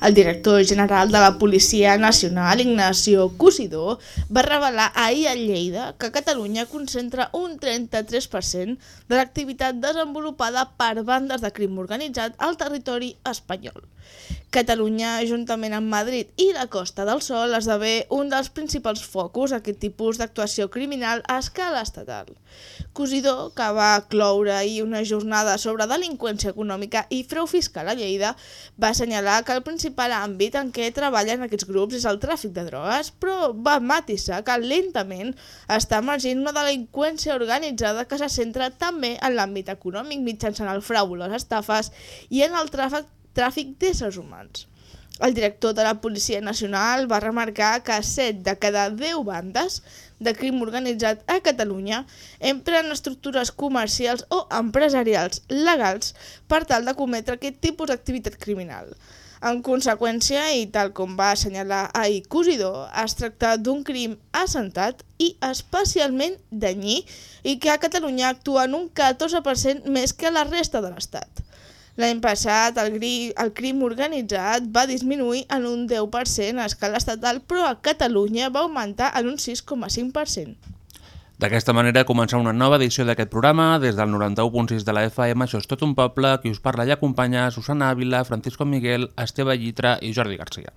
El director general de la Policia Nacional, Ignacio Cusidó, va revelar ahir a Lleida que Catalunya concentra un 33% de l'activitat desenvolupada per bandes de crim organitzat al territori espanyol. Catalunya, juntament amb Madrid i la Costa del Sol, esdevé un dels principals focus d'aquest tipus d'actuació criminal a escala estatal. Cosidor, que va cloure ahir una jornada sobre delinqüència econòmica i freu fiscal a Lleida, va assenyalar que el principal àmbit en què treballen aquests grups és el tràfic de drogues, però va matisar que lentament està emergint una delinqüència organitzada que se centra també en l'àmbit econòmic mitjançant el frau, les estafes i en el tràfic tràfic d'éssers humans. El director de la Policia Nacional va remarcar que 7 de cada 10 bandes de crim organitzat a Catalunya empren estructures comercials o empresarials legals per tal de cometre aquest tipus d'activitat criminal. En conseqüència, i tal com va assenyalar ahir Cosidor, es tracta d'un crim assentat i especialment danyí i que a Catalunya actua en un 14% més que la resta de l'Estat. L'any passat el, gri, el crim organitzat va disminuir en un 10% a escala estatal, però a Catalunya va augmentar en un 6,5%. D'aquesta manera comença una nova edició d'aquest programa des del 91.6 de la FM, això és tot un poble, qui us parla i acompanya Susana Ávila, Francisco Miguel, Esteve Llitra i Jordi Garcia.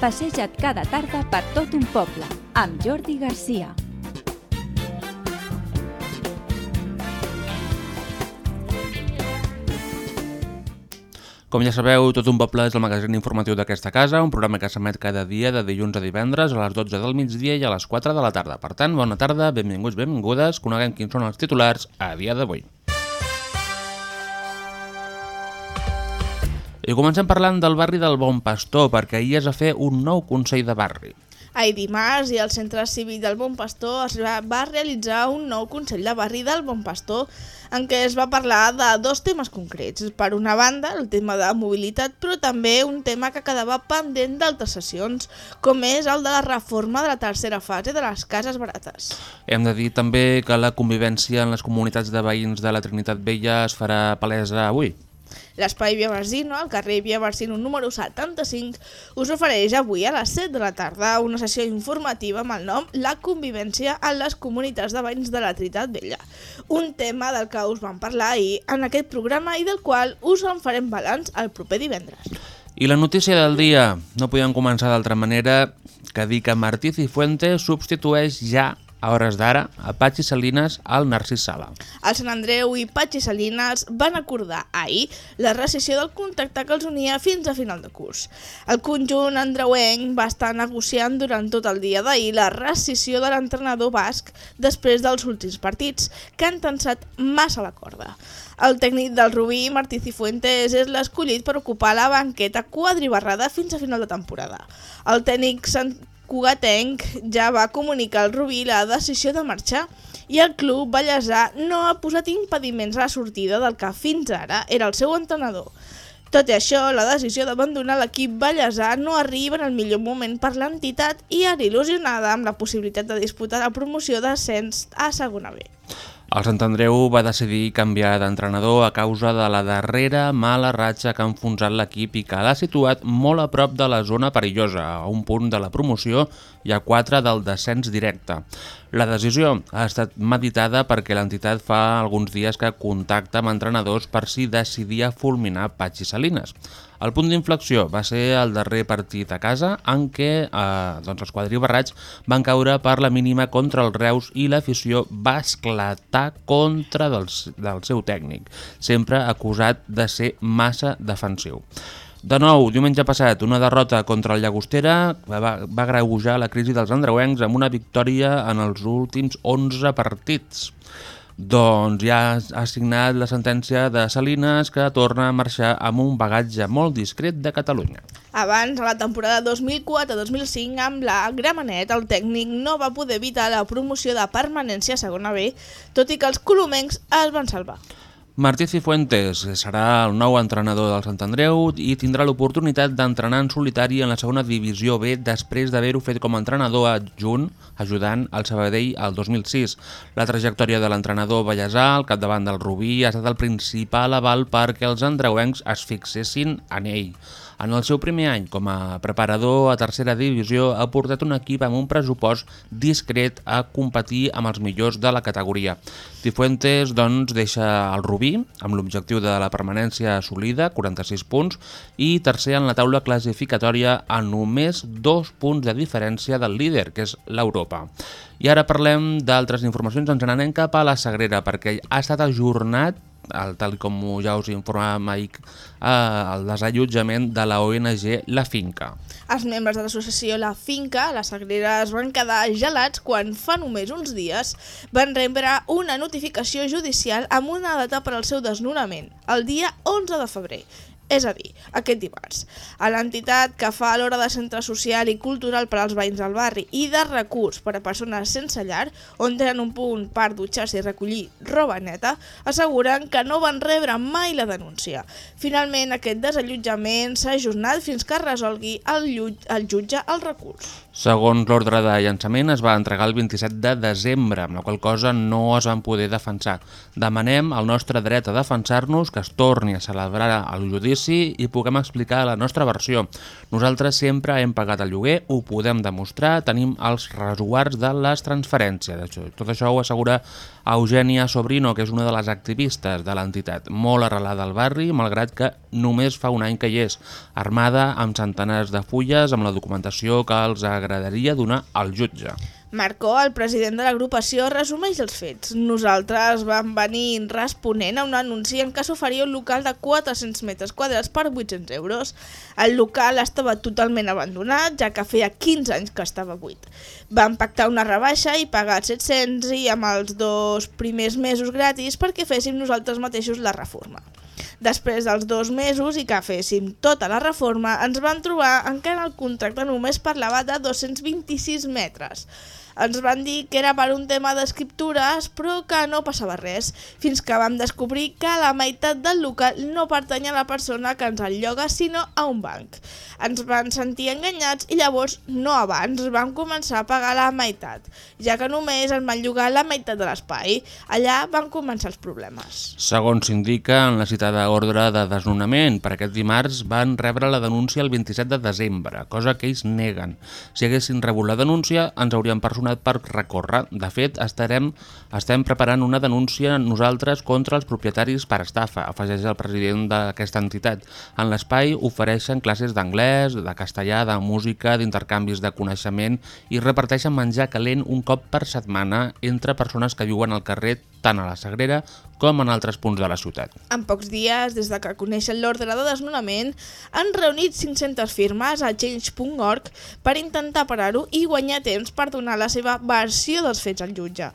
Passeja't cada tarda per tot un poble, amb Jordi Garcia. Com ja sabeu, Tot un poble és el magazín informatiu d'aquesta casa, un programa que s'emet cada dia de dilluns a divendres a les 12 del migdia i a les 4 de la tarda. Per tant, bona tarda, benvinguts, benvingudes, coneguem quins són els titulars a dia d'avui. I comencem parlant del barri del Bon Pastor, perquè ahir es va fer un nou Consell de Barri. Ahir dimarts i al Centre Cívic del Bon Pastor es va realitzar un nou Consell de Barri del Bon Pastor en què es va parlar de dos temes concrets. Per una banda, el tema de mobilitat, però també un tema que quedava pendent d'altres sessions, com és el de la reforma de la tercera fase de les cases barates. Hem de dir també que la convivència en les comunitats de veïns de la Trinitat Vella es farà palesa avui. L'espai Via Barsino, al carrer Via Barsino número 75, us ofereix avui a les 7 de la tarda una sessió informativa amb el nom La convivència en les comunitats de veïns de la Trinitat Vella. Un tema del que us vam parlar ahir en aquest programa i del qual us en farem balanç el proper divendres. I la notícia del dia, no podem començar d'altra manera que dir que Martí Cifuente substitueix ja a hores d'ara, a Patxi Salines al Narcís Sala. El Sant Andreu i Patxi Salines van acordar ahir la rescisió del contracte que els unia fins a final de curs. El conjunt andreuenc va estar negociant durant tot el dia d'ahir la rescisió de l'entrenador basc després dels últims partits, que han tensat massa la corda. El tècnic del Rubí, Martí Cifuentes, és l'escollit per ocupar la banqueta quadribarrada fins a final de temporada. El tècnic Cugatenc ja va comunicar al Rubí la decisió de marxar i el club ballesà no ha posat impediments a la sortida del que fins ara era el seu entrenador. Tot i això, la decisió d'abandonar l'equip ballesà no arriba en el millor moment per l'entitat i ara il·lusionada amb la possibilitat de disputar la promoció d'ascens a segona B. El Sant Andreu va decidir canviar d'entrenador a causa de la darrera mala ratxa que ha enfonsat l'equip i que l'ha situat molt a prop de la zona perillosa, a un punt de la promoció i a 4 del descens directe. La decisió ha estat meditada perquè l'entitat fa alguns dies que contacta amb entrenadors per si decidia fulminar Patxi Salines. El punt d'inflexió va ser el darrer partit a casa en què eh, doncs els quadribarrats van caure per la mínima contra el Reus i l'afició va esclatar contra del, del seu tècnic, sempre acusat de ser massa defensiu. De nou, diumenge passat, una derrota contra el Llagostera va, va greujar la crisi dels andreuencs amb una victòria en els últims 11 partits. Doncs ja ha signat la sentència de Salines que torna a marxar amb un bagatge molt discret de Catalunya. Abans, a la temporada 2004-2005, amb la Gramenet, el tècnic no va poder evitar la promoció de permanència a segona B, tot i que els colomencs es van salvar. Martí Cifuentes serà el nou entrenador del Sant Andreu i tindrà l'oportunitat d'entrenar en solitari en la segona divisió B després d'haver-ho fet com a entrenador adjunt, ajudant al Sabadell al 2006. La trajectòria de l'entrenador Vallèsà al capdavant del Rubí ha estat el principal aval perquè els andreuencs es fixessin en ell. En el seu primer any com a preparador a tercera divisió ha portat un equip amb un pressupost discret a competir amb els millors de la categoria. Cifuentes doncs, deixa el Rubí amb l'objectiu de la permanència assolida, 46 punts, i tercer en la taula classificatòria a només dos punts de diferència del líder, que és l'Europa. I ara parlem d'altres informacions, ens n'anem cap a la Sagrera, perquè ha estat ajornat el, tal com ja us informàvem ahir, eh, el desallotjament de la ONG La Finca. Els membres de l'associació La Finca, la Sagrera, es van quedar gelats quan fa només uns dies van rebre una notificació judicial amb una data per al seu desnonament, el dia 11 de febrer és a dir, aquest dimarts. A l'entitat que fa l'hora de centre social i cultural per als veïns del barri i de recurs per a persones sense llar, on tenen un punt per dutxar-se i recollir roba neta, asseguren que no van rebre mai la denúncia. Finalment, aquest desallotjament s'ha ajornat fins que resolgui el, el jutge el recurs. Segons l'ordre de llançament, es va entregar el 27 de desembre, amb la qual cosa no es van poder defensar. Demanem el nostre dret a defensar-nos, que es torni a celebrar el judici i puguem explicar la nostra versió. Nosaltres sempre hem pagat el lloguer, ho podem demostrar, tenim els resguards de les transferències. Tot això ho assegura Eugènia Sobrino, que és una de les activistes de l'entitat, molt arrelada al barri, malgrat que només fa un any que hi és, armada amb centenars de fulles amb la documentació que els agradaria donar al jutge. Marcó, el president de l'agrupació, resumeix els fets. Nosaltres vam venir responent a un anunci en què s'oferia un local de 400 metres quadrats per 800 euros. El local estava totalment abandonat, ja que feia 15 anys que estava buit. Vam pactar una rebaixa i pagar 700 i amb els dos primers mesos gratis perquè féssim nosaltres mateixos la reforma. Després dels dos mesos i que féssim tota la reforma, ens vam trobar en què el contracte només parlava de 226 metres. Ens van dir que era per un tema d'escriptures, però que no passava res, fins que vam descobrir que la meitat del local no pertany a la persona que ens el lloga, sinó a un banc. Ens van sentir enganyats i llavors, no abans, vam començar a pagar la meitat, ja que només ens van llogar la meitat de l'espai. Allà van començar els problemes. Segons s'indica en la citada ordre de desnonament, per aquest dimarts van rebre la denúncia el 27 de desembre, cosa que ells neguen. Si haguessin rebut la denúncia, ens haurien personat per recórrer. De fet, estarem, estem preparant una denúncia nosaltres contra els propietaris per estafa, afegeix el president d'aquesta entitat. En l'espai ofereixen classes d'anglès, de castellà, de música, d'intercanvis de coneixement i reparteixen menjar calent un cop per setmana entre persones que viuen al carrer tant a la Sagrera com en altres punts de la ciutat. En pocs dies, des de que coneixen l'ordre de desnonament, han reunit 500 firmes a change.org per intentar parar-ho i guanyar temps per donar la seva versió dels fets al jutge.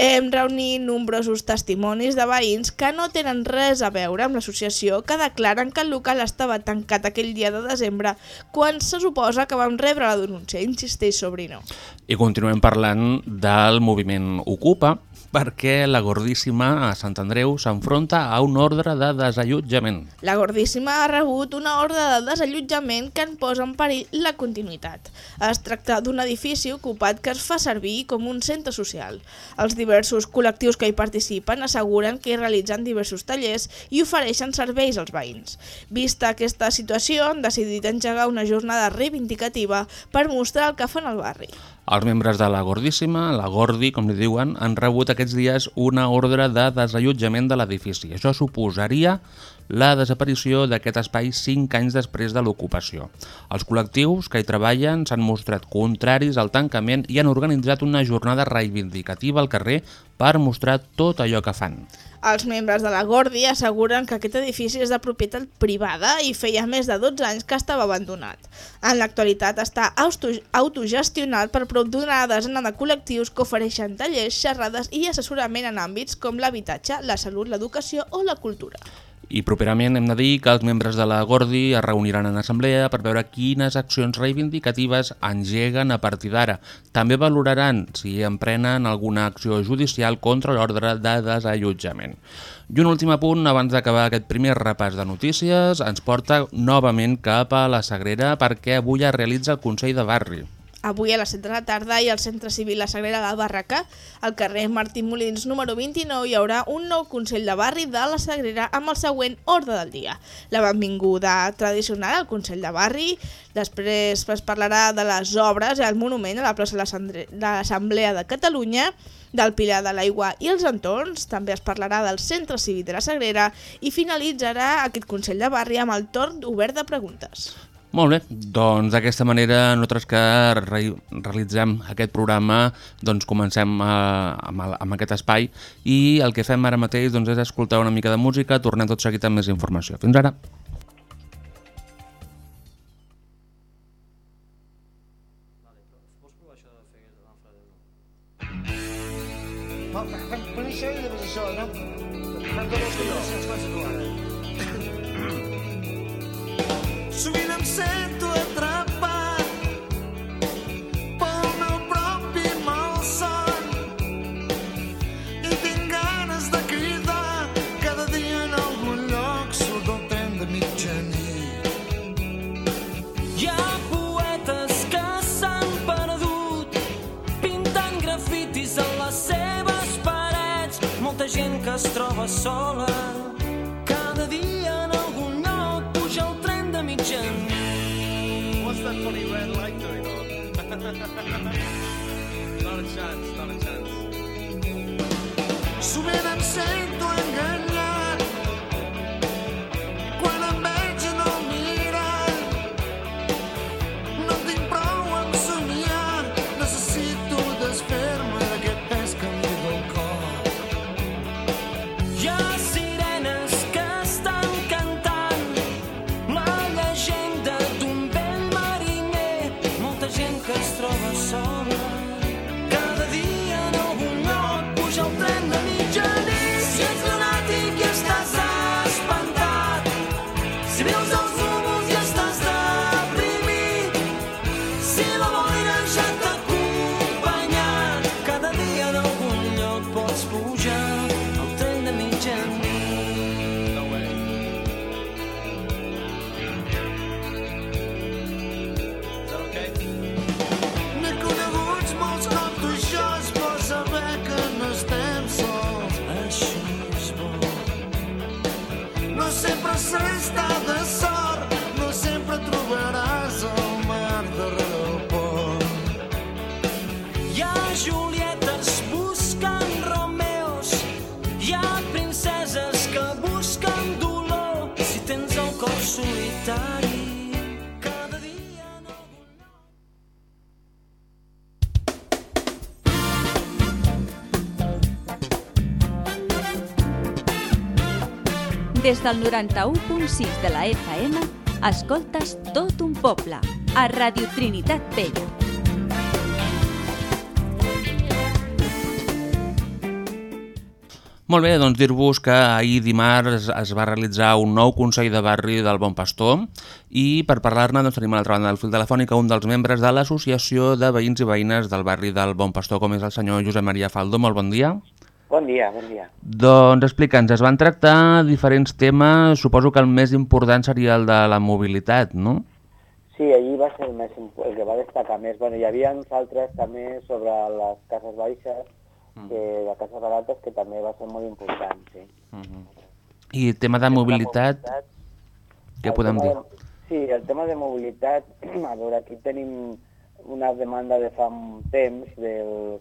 Hem reunit nombrosos testimonis de veïns que no tenen res a veure amb l'associació que declaren que el local estava tancat aquell dia de desembre quan se suposa que vam rebre la denúncia, insisteix Sobrino. I continuem parlant del moviment Ocupa, perquè la Gordíssima a Sant Andreu s'enfronta a un ordre de desallotjament. La Gordíssima ha rebut una ordre de desallotjament que en posa en perill la continuïtat. Es tracta d'un edifici ocupat que es fa servir com un centre social. Els diversos col·lectius que hi participen asseguren que hi realitzen diversos tallers i ofereixen serveis als veïns. Vista aquesta situació, han decidit engegar una jornada reivindicativa per mostrar el que fan al barri. Els membres de la Gordíssima, la Gordi, com li diuen, han rebut aquests dies una ordre de desallotjament de l'edifici. Això suposaria la desaparició d'aquest espai 5 anys després de l'ocupació. Els col·lectius que hi treballen s'han mostrat contraris al tancament i han organitzat una jornada reivindicativa al carrer per mostrar tot allò que fan. Els membres de la Gordi asseguren que aquest edifici és de propietat privada i feia més de 12 anys que estava abandonat. En l'actualitat està auto- autogestionat per prop d'una desena de col·lectius que ofereixen tallers, xerrades i assessorament en àmbits com l'habitatge, la salut, l'educació o la cultura. I properament hem de dir que els membres de la Gordi es reuniran en assemblea per veure quines accions reivindicatives engeguen a partir d'ara. També valoraran si emprenen alguna acció judicial contra l'ordre de desallotjament. I un últim apunt, abans d'acabar aquest primer repàs de notícies, ens porta novament cap a la Sagrera perquè avui es realitza el Consell de Barri. Avui a les 7 de la tarda i al Centre Civil La Sagrera de Barraca, al carrer Martí Molins número 29, hi haurà un nou Consell de Barri de La Sagrera amb el següent ordre del dia. La benvinguda tradicional al Consell de Barri, després es parlarà de les obres i el monument a la plaça de l'Assemblea de Catalunya, del Pilar de l'Aigua i els entorns, també es parlarà del Centre Cívic de la Sagrera i finalitzarà aquest Consell de Barri amb el torn obert de preguntes. Molt bé, doncs d'aquesta manera nosaltres que re realitzem aquest programa doncs comencem a, amb, el, amb aquest espai i el que fem ara mateix doncs, és escoltar una mica de música, tornem tot seguit amb més informació. Fins ara! Sola. Cada dia en algun lloc puja el tren de. What's that funny red light doing on? not a chance, not a chance. Des del 91.6 de la FM, escoltes tot un poble, a Radio Trinitat Vella. Molt bé, doncs dir-vos que ahir dimarts es va realitzar un nou Consell de Barri del Bon Pastor i per parlar-ne doncs, tenim a l'altra banda del fil telefònic un dels membres de l'Associació de Veïns i Veïnes del barri del Bon Pastor, com és el senyor Josep Maria Faldo. Molt bon dia. Bon dia, bon dia. Doncs explica'ns, es van tractar diferents temes, suposo que el més important seria el de la mobilitat, no? Sí, allí va ser el, més, el que va destacar més. Bueno, hi havia uns altres també sobre les cases baixes, que, de cases barates, que també va ser molt important, sí. I tema de mobilitat, què El podem dir? de- sí, el tema de mobilitat, a veure, aquí tenim una demanda de fa un temps del,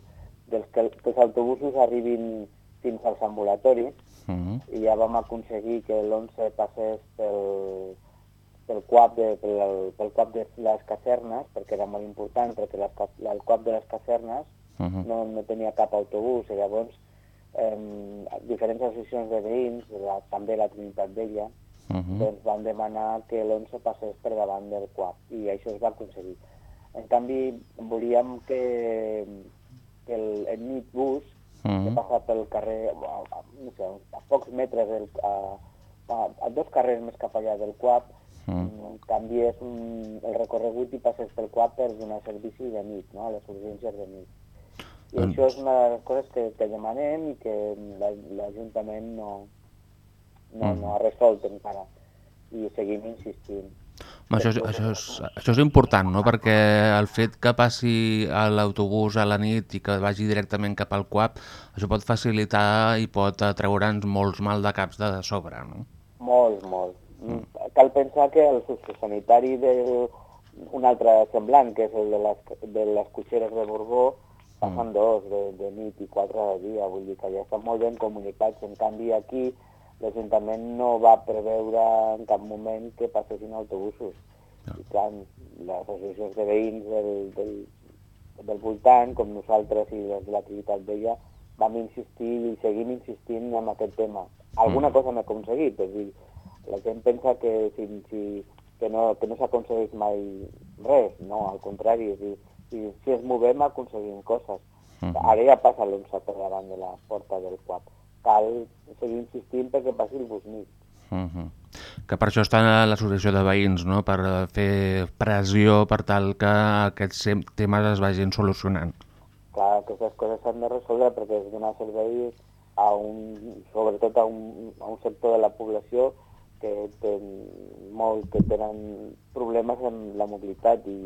dels que, que els autobusos arribin fins als ambulatoris, Mhm. i ja vam aconseguir que l'11 passés pel, pel quap de, pel, pel quap de les casernes, perquè era molt important, perquè les, el quap de les casernes Mhm. no, no tenia cap autobús, i llavors eh, diferents associacions de veïns, la, també la Trinitat Vella, Mhm. doncs van demanar que l'11 passés per davant del quap, i això es va aconseguir. En canvi, volíem que, el, el nitbus, que Mhm. passa pel carrer, a, a, no sé, a pocs metres, del, a, a, a dos carrers més cap allà del quap, Mhm. canviés un, el recorregut i passés pel quap per donar servici de nit, no? a les urgències de nit. I Doncs- això és una de les coses que, que demanem i que la- l'Ajuntament no, no, Mhm. no ha resolt encara. I seguim insistint. Home, Això, és, això, és, això és important, no? perquè el fet que passi l'autobús a la nit i que vagi directament cap al CUAP, això pot facilitar i pot treure'ns molts mal de caps de sobre. No? Molt, molt. Mm. Cal pensar que el sociosanitari del un altre semblant, que és el de les, de les cotxeres de Borbó, passen dos de, de nit i quatre de dia, vull dir que ja estan molt ben comunicats. En canvi, aquí l'Ajuntament no va preveure en cap moment que passessin autobusos. I clar, les associacions de veïns del, del, del voltant, com nosaltres i les de l'activitat vella, vam insistir i seguim insistint en aquest tema. Alguna cosa hem aconseguit, és dir, la gent pensa que, si, si, que no, que no s'aconsegueix mai res, no, al contrari, és dir, si, si ens movem aconseguim coses. Ara ja passa l'11 per davant de la porta del quap. Cal seguir insistint perquè passi el bus nit. Mhm. Que per això està l'associació de veïns, no? per eh, fer pressió per tal que aquests temes es vagin solucionant. Clar, aquestes coses s'han de resoldre perquè és donar servei a un, sobretot a un, a un sector de la població que, ten, molt, que tenen problemes amb la mobilitat i,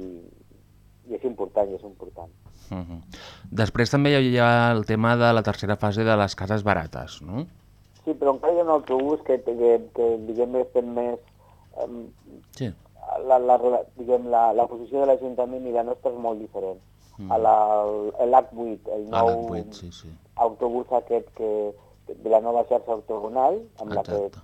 i és important, i és important. Mhm. Després també hi ha el tema de la tercera fase de les cases barates, no? Sí, però encara hi ha un autobús que, que, que diguem, estem més... Um, Sí. la, la, diguem, la, la posició de l'Ajuntament i la nostra és molt diferent. Mm. A la, l'H8, el nou l'H8, sí, sí. autobús aquest que, de la nova xarxa ortogonal, amb la que Exacte.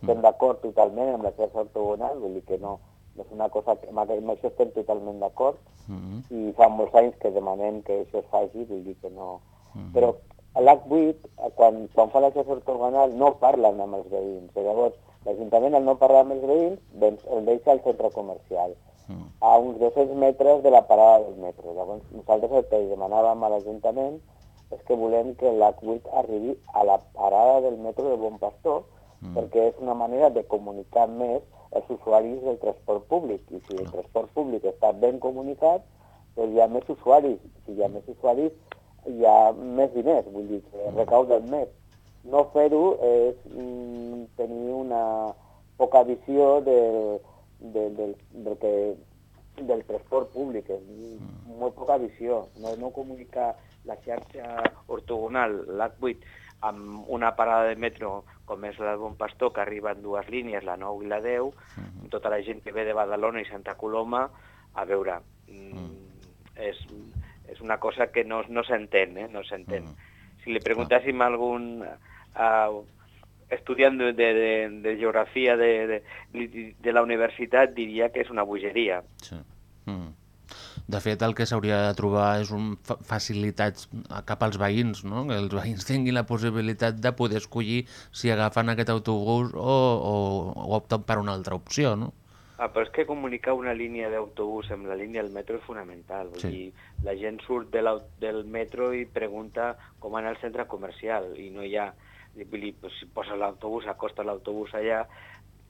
estem d'acord totalment amb la xarxa ortogonal, vull dir que no, no és una cosa que amb això estem totalment d'acord Mhm. i fa molts anys que demanem que això es faci, vull dir que no... Mhm. Però a l'H8, eh, quan, quan fa la xarxa ortogonal, no parlen amb els veïns. I llavors, l'Ajuntament, al no parlar amb els veïns, doncs el deixa al centre comercial, Mhm. a uns 200 metres de la parada del metro. Llavors, nosaltres el que demanàvem a l'Ajuntament és que volem que l'H8 arribi a la parada del metro de Bon Pastor, Mm. perquè és una manera de comunicar més els usuaris del transport públic. I si el transport públic està ben comunicat, doncs hi ha més usuaris. Si hi ha més usuaris, hi ha més diners, vull dir, que recauden més. No fer-ho és mm, tenir una poca visió de, de, del, del, que, del transport públic, és molt poca visió. No, no comunicar la xarxa ortogonal, l'H8, amb una parada de metro com és la de Bon Pastor, que arriba en dues línies, la 9 i la 10, amb tota la gent que ve de Badalona i Santa Coloma, a veure, mm, és, és una cosa que no, no s'entén, eh? no s'entén. Si li preguntàssim a algun uh, estudiant de, de, de, de geografia de, de, de la universitat, diria que és una bogeria. Sí. Mm. De fet, el que s'hauria de trobar és un fa facilitats cap als veïns, no? que els veïns tinguin la possibilitat de poder escollir si agafen aquest autobús o, o, o opten per una altra opció. No? Ah, però és que comunicar una línia d'autobús amb la línia del metro és fonamental. Vull Sí. dir, la gent surt de l'au- del metro i pregunta com anar al centre comercial i no hi ha... Vull dir, pues, si poses l'autobús, acosta l'autobús allà,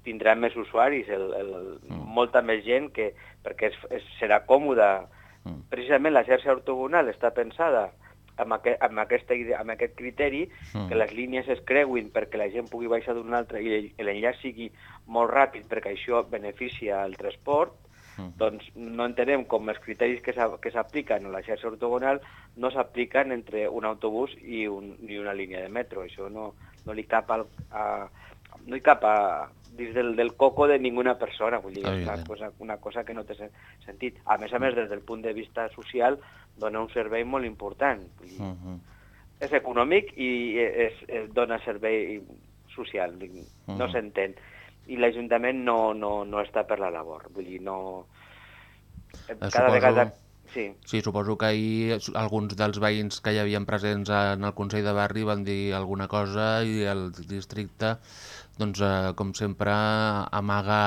tindrà més usuaris, el, el, mm. molta més gent, que, perquè és, és, serà còmode. Mm. Precisament la xarxa ortogonal està pensada amb, aquest, amb, aquesta, amb aquest criteri, Mm. que les línies es creuin perquè la gent pugui baixar d'un altre i l'enllaç sigui molt ràpid perquè això beneficia el transport, Mm. doncs no entenem com els criteris que s'apliquen a la xarxa ortogonal no s'apliquen entre un autobús i, un, i una línia de metro. Això no, no li cap al, a, no hi cap a, dins del, del coco de ninguna persona. Vull dir, és una cosa, una cosa que no té sen- sentit. A més a més, des del punt de vista social, dona un servei molt important. Vull dir, Mm -hmm. és econòmic i és, és, dona servei social, dic, no Mhm. s'entén. I l'Ajuntament no, no, no està per la labor, vull dir, no... Eh, Cada suposo- vegada... Sí, Sí, suposo que ahir alguns dels veïns que hi havien presents en el Consell de Barri van dir alguna cosa i el districte, doncs, eh, com sempre, amaga,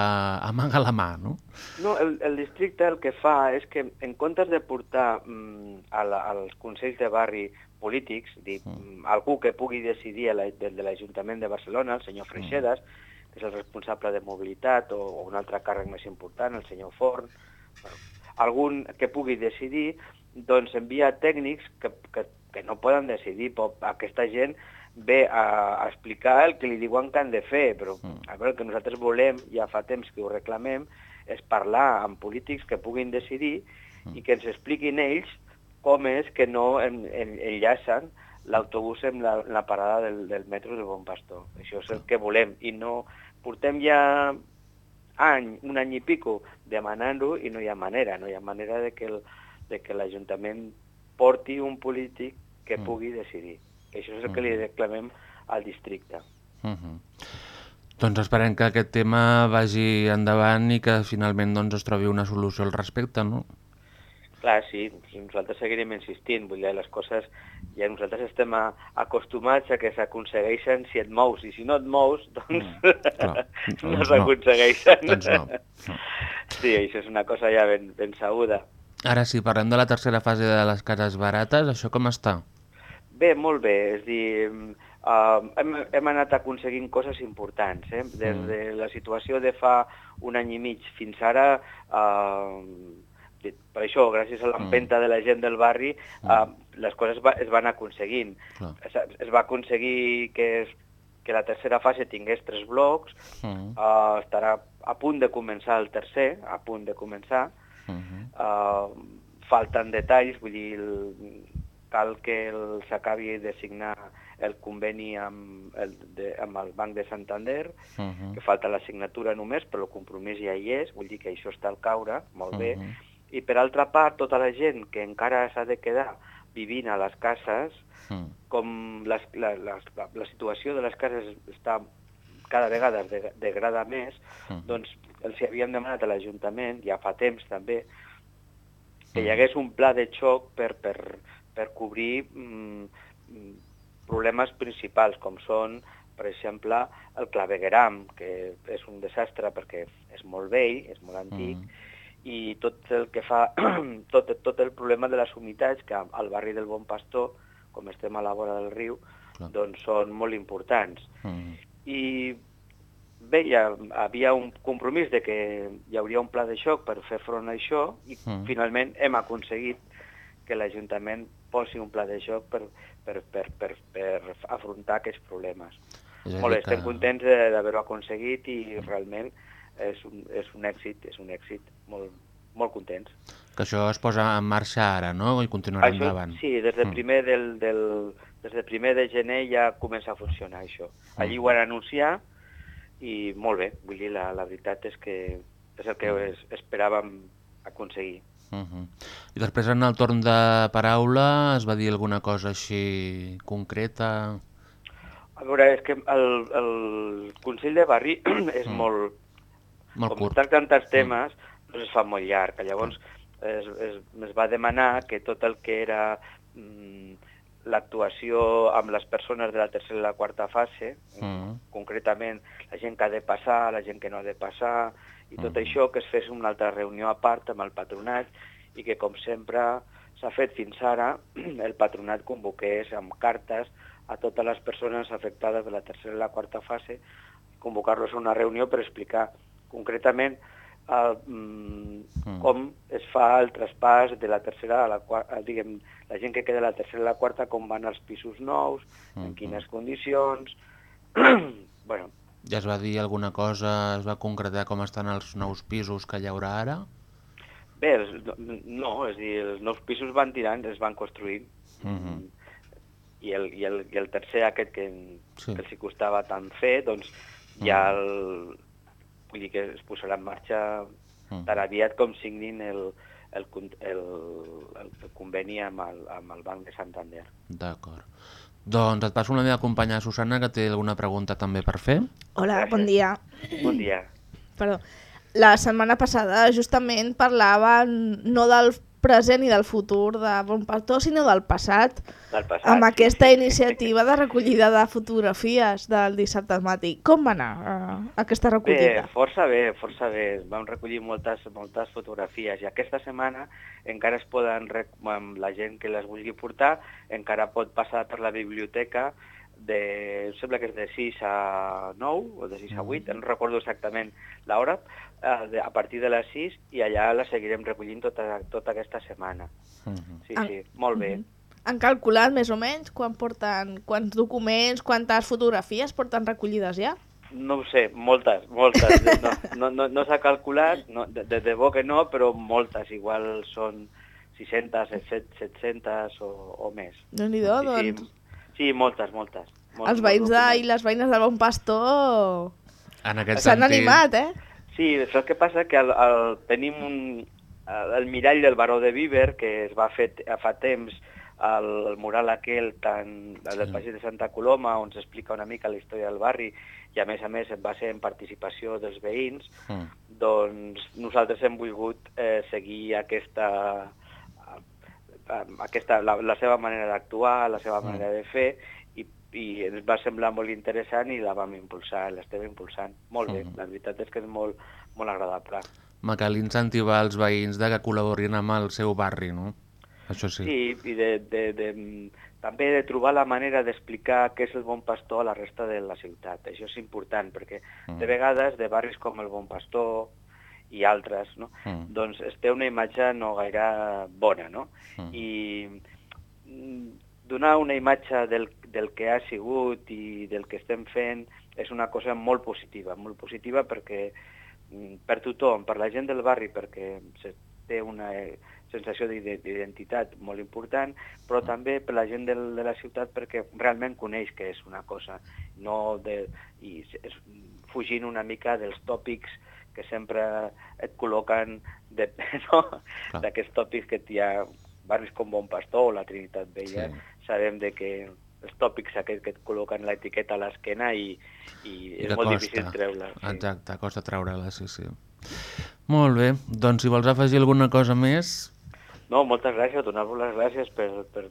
amaga la mà, no? No, el, el districte el que fa és que en comptes de portar mm, a la, als consells de barri polítics, dir, mm. algú que pugui decidir a la, del de l'Ajuntament de Barcelona, el senyor Freixedes, que és el responsable de mobilitat, o, o un altre càrrec més important, el senyor Forn, bueno, algun que pugui decidir, doncs envia tècnics que, que, que no poden decidir, però aquesta gent ve a, a explicar el que li diuen que han de fer, però a veure, el que nosaltres volem, ja fa temps que ho reclamem, és parlar amb polítics que puguin decidir i que ens expliquin ells com és que no en, en, enllacen l'autobús amb la, la parada del, del metro de Bon Pastor. Això és el que volem. I no portem ja any, un any i pico demanant-ho i no hi ha manera, no hi ha manera de que el- de que l'Ajuntament porti un polític que Mm. pugui decidir. Això és el que li reclamem al districte. Uh -huh. Doncs esperem que aquest tema vagi endavant i que finalment doncs, es trobi una solució al respecte, no? Clar, sí, nosaltres seguirem insistint, vull dir, les coses, ja nosaltres estem acostumats a que s'aconsegueixen si et mous, i si no et mous, doncs clar, no doncs no. s'aconsegueixen. Doncs no. Sí, això és una cosa ja ben, ben sabuda. Ara sí, parlem de la tercera fase de les cases barates, això com està? Bé, molt bé, és dir, uh, hem, hem anat aconseguint coses importants, eh? Des Mm. de la situació de fa un any i mig fins ara, uh, per això, gràcies a l'empenta de la gent del barri, uh, les coses va, es van aconseguint. Es, es va aconseguir que, es, que la tercera fase tingués tres blocs, Mm. uh, estarà a punt de començar el tercer, a punt de començar, -huh. uh, falten detalls, vull dir, el, cal que el- s'acabi de signar el conveni amb el, de, amb el Banc de Santander, Uh -huh. que falta la signatura només, però el compromís ja hi és, vull dir que això està al caure, molt bé. Mhm. I per altra part, tota la gent que encara s'ha de quedar vivint a les cases, Mm. com les, la, la, la, la situació de les cases està cada vegada es de- degrada més, Mhm. doncs els havíem demanat a l'Ajuntament, ja fa temps també, que hi Mhm. hagués un pla de xoc per, per, per cobrir mm, mm, problemes principals, com són, per exemple, el clavegueram, que és un desastre perquè és molt vell, és molt antic, Mhm. i tot el que fa, tot, tot el problema de les humitats, que al barri del Bon Pastor, com estem a la vora del riu, Clar. doncs són molt importants. Mm. I bé, hi ha, havia un compromís de que hi hauria un pla de xoc per fer front a això i Mm. finalment hem aconseguit que l'Ajuntament posi un pla de xoc per, per, per, per, per afrontar aquests problemes. Molt bé, que- estem contents de- d'haver-ho aconseguit i realment és un, és un èxit, és un èxit molt, molt contents. Que això es posa en marxa ara, no? I continuarà Això, endavant. sí, des del Mm. primer del, del, des del primer de gener ja comença a funcionar això. Allí ho van anunciar i molt bé, vull dir, la, la veritat és que és el que es, esperàvem aconseguir. Uh -huh. I després en el torn de paraula es va dir alguna cosa així concreta? A veure, és que el, el Consell de Barri és Mm. molt... Molt com curt. tracten tants temes, doncs es fa molt llarg. Llavors es, es, es va demanar que tot el que era mm, l'actuació amb les persones de la tercera i la quarta fase, Mm. concretament la gent que ha de passar, la gent que no ha de passar, i tot Mhm. això que es fes una altra reunió a part amb el patronat i que, com sempre s'ha fet fins ara, el patronat convoqués amb cartes a totes les persones afectades de la tercera i la quarta fase, convocar-los a una reunió per explicar concretament eh, mm, Mm. com es fa el traspàs de la tercera a la quarta, diguem, la gent que queda a la tercera i la quarta, com van als pisos nous, en quines condicions... bueno, Ja es va dir alguna cosa, es va concretar com estan els nous pisos que hi haurà ara? Bé, no, és dir, els nous pisos van tirant, es van construint. Uh -huh. I, el, i, el, I el tercer, aquest que, Sí. que els hi costava tant fer, doncs ja el, vull dir que es posarà en marxa Mm. tan aviat com signin el, el, el, el conveni amb el, amb el Banc de Santander. D'acord. Doncs et passo la meva companya Susana, que té alguna pregunta també per fer. Hola, bon dia. Bon dia. Perdó. La setmana passada justament parlaven no del present i del futur de Bon Pastor, sinó del passat, Del passat. amb sí, aquesta sí. iniciativa de recollida de fotografies del dissabte al matí. Com va anar eh, aquesta Bé, recollida? força bé, força bé. Vam recollir moltes, moltes fotografies i aquesta setmana encara es poden, la gent que les vulgui portar, encara pot passar per la biblioteca de, em sembla que és de 6 a 9 o de 6 a 8, no recordo exactament l'hora, eh, a partir de les 6 i allà la seguirem recollint tota, tota aquesta setmana. Sí, Ah, sí, molt bé. Han calculat més o menys quan porten, quants documents, quantes fotografies porten recollides ja? No ho sé, moltes, moltes. No, no, no, no s'ha calculat, no, de, de debò que no, però moltes. Igual són 600, 700, 700 o, o més. Déu-n'hi-do, sí, doncs. Sí, sí, moltes, moltes. Molt, Els veïns de, i les veïnes del Bon Pastor En aquest s'han sentit- animat, eh? Sí, saps què passa? Que el, el, tenim un, el, el mirall del baró de Viver, que es va fer fa temps el, el mural aquell tan, el del Passeig de Santa Coloma, on s'explica una mica la història del barri, i a més a més va ser en participació dels veïns, Mm. doncs nosaltres hem volgut eh, seguir aquesta, aquesta la, la seva manera d'actuar, la seva manera de fer, i, i ens va semblar molt interessant i la vam impulsar, l'estem impulsant. Molt bé, Mhm. la veritat és que és molt, molt agradable. Me cal incentivar els veïns de que col·laborin amb el seu barri, no? Això sí. Sí, i de, de, de, també de trobar la manera d'explicar què és el Bon Pastor a la resta de la ciutat. Això és important, perquè Mm. de vegades de barris com el Bon Pastor i altres, no? Mm. doncs es té una imatge no gaire bona, no? Mm. I mm, donar una imatge del, del que ha sigut i del que estem fent és una cosa molt positiva, molt positiva perquè mm, per tothom, per la gent del barri, perquè se té una eh, sensació d'ide- d'identitat molt important, però també per la gent del, de la ciutat perquè realment coneix que és una cosa, no de, i és, és, fugint una mica dels tòpics que sempre et col·loquen de, no? D'aquests tòpics que hi ha barris com Bon Pastor o la Trinitat Vella, Sí. sabem de que els tòpics aquests que et col·loquen l'etiqueta a l'esquena i, i, I és que molt costa. difícil treure-la. Sí. Exacte, costa treure-la, sí, sí. Molt bé, doncs si vols afegir alguna cosa més... No, moltes gràcies, donar-vos les gràcies per, per